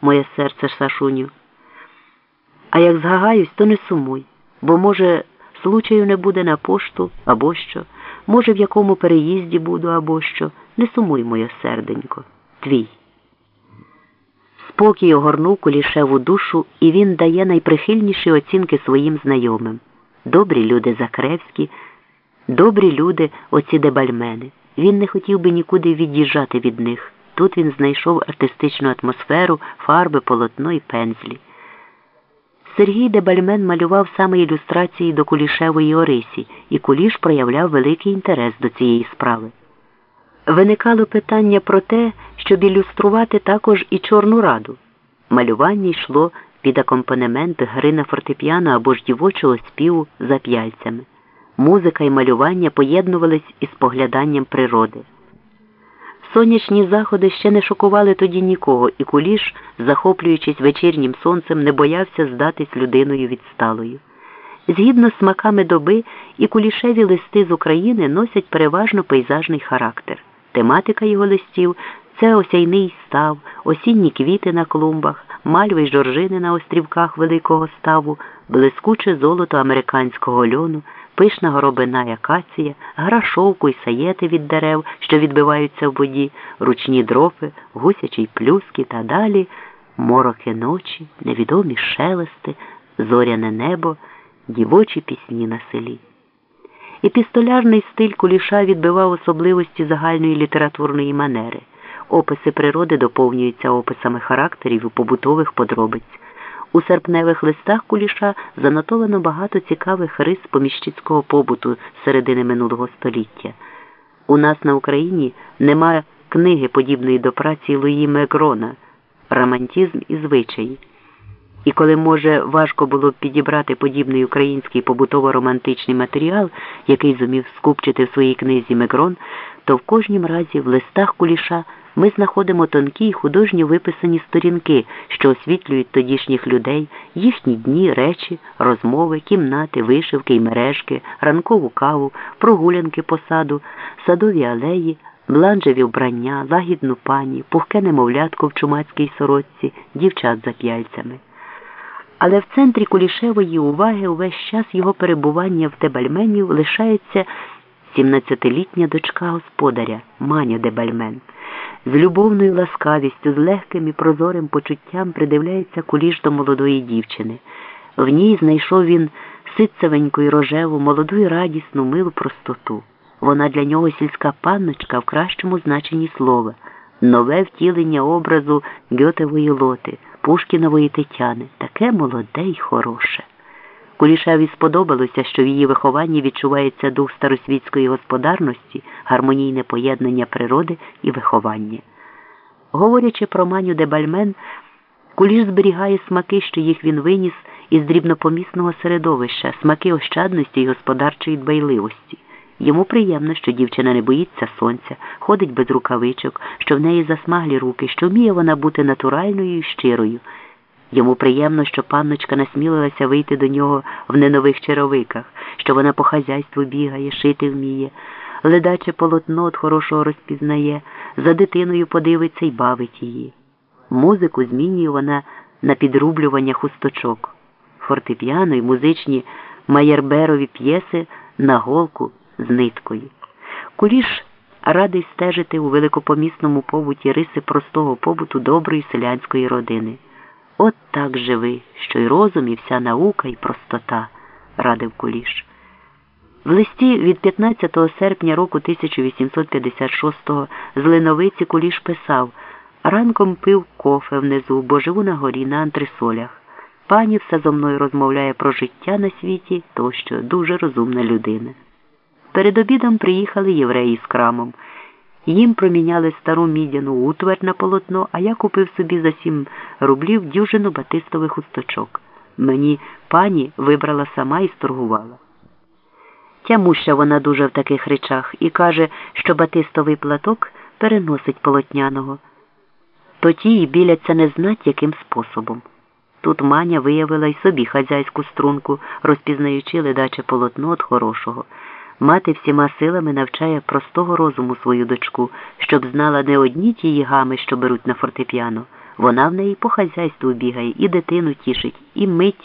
моє серце Сашуню. А як згагаюсь, то не сумуй, бо, може, случаю не буде на пошту або що, може, в якому переїзді буду або що. Не сумуй, моє серденько, твій. Спокій огорнув Кулішеву душу, і він дає найприхильніші оцінки своїм знайомим. Добрі люди Закревські, добрі люди оці дебальмени. Він не хотів би нікуди від'їжджати від них. Тут він знайшов артистичну атмосферу, фарби, полотно і пензлі. Сергій Дебальмен малював саме ілюстрації до Кулішевої Орисі, і Куліш проявляв великий інтерес до цієї справи. Виникало питання про те, щоб ілюструвати також і Чорну Раду. Малювання йшло під акомпанемент гри на фортепіано або ж дівочого співу за п'яльцями. Музика і малювання поєднувались із погляданням природи. Сонячні заходи ще не шокували тоді нікого, і куліш, захоплюючись вечірнім сонцем, не боявся здатись людиною відсталою. Згідно з смаками доби, і кулішеві листи з України носять переважно пейзажний характер. Тематика його листів це осяйний став, осінні квіти на клумбах, мальви й жоржини на острівках Великого ставу, блискуче золото американського льону, пишна горобина і акація, гра шовку й саєти від дерев, що відбиваються в воді, ручні дрофи, гусячий плюски та далі, мороки ночі, невідомі шелести, зоряне небо, дівочі пісні на селі. Епістолярний стиль куліша відбивав особливості загальної літературної манери. Описи природи доповнюються описами характерів і побутових подробиць. У серпневих листах куліша занотовано багато цікавих рис поміщицького побуту середини минулого століття. У нас на Україні немає книги, подібної до праці Луї Мегрона Романтизм і звичаї. І коли, може, важко було б підібрати подібний український побутово-романтичний матеріал, який зумів скупчити в своїй книзі Мегрон, то в кожнім разі в листах куліша ми знаходимо тонкі й художні виписані сторінки, що освітлюють тодішніх людей, їхні дні, речі, розмови, кімнати, вишивки й мережки, ранкову каву, прогулянки по саду, садові алеї, бланжеві вбрання, лагідну пані, пухке немовлятко в чумацькій сорочці, дівчат за п'яльцями. Але в центрі кулішевої уваги увесь час його перебування в Дебальменів лишається 17-літня дочка господаря Маня Дебальмен. З любовною ласкавістю, з легким і прозорим почуттям придивляється куліш до молодої дівчини. В ній знайшов він ситцевеньку і рожеву, молоду і радісну, милу простоту. Вона для нього сільська панночка в кращому значенні слова, нове втілення образу Гьотевої лоти, Пушкінової Тетяни, таке молоде й хороше. Кулішеві сподобалося, що в її вихованні відчувається дух старосвітської господарності, гармонійне поєднання природи і виховання. Говорячи про маню Дебальмен, Куліш зберігає смаки, що їх він виніс із дрібнопомісного середовища, смаки ощадності і господарчої дбайливості. Йому приємно, що дівчина не боїться сонця, ходить без рукавичок, що в неї засмаглі руки, що вміє вона бути натуральною і щирою. Йому приємно, що панночка насмілилася вийти до нього в ненових черевиках, що вона по хазяйству бігає, шити вміє, ледаче полотно от хорошого розпізнає, за дитиною подивиться і бавить її. Музику змінює вона на підрублювання хусточок, фортепіано й музичні маєрберові п'єси на голку з ниткою. Куліш радий стежити у великопомісному побуті риси простого побуту доброї селянської родини. От так живи, що й розум, і вся наука, і простота, радив Куліш. В листі від 15 серпня року 1856-го з Линовиці Куліш писав Ранком пив кофе внизу, бо живу на горі на антресолях. Пані все зо мною розмовляє про життя на світі, тощо дуже розумна людина. Перед обідом приїхали євреї з крамом. Їм проміняли стару мідяну утвер на полотно, а я купив собі за сім рублів дюжину батистових хусточок. Мені пані вибрала сама і сторгувала. Тямуща вона дуже в таких речах і каже, що батистовий платок переносить полотняного. То ті й біляться не знать, яким способом. Тут маня виявила й собі хазяйську струнку, розпізнаючи ледаче полотно від хорошого. Мати всіма силами навчає простого розуму свою дочку, щоб знала не одні ті гами, що беруть на фортепіано. Вона в неї по хазяйству бігає, і дитину тішить, і мить